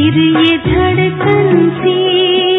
फिर ये धड़कन सी।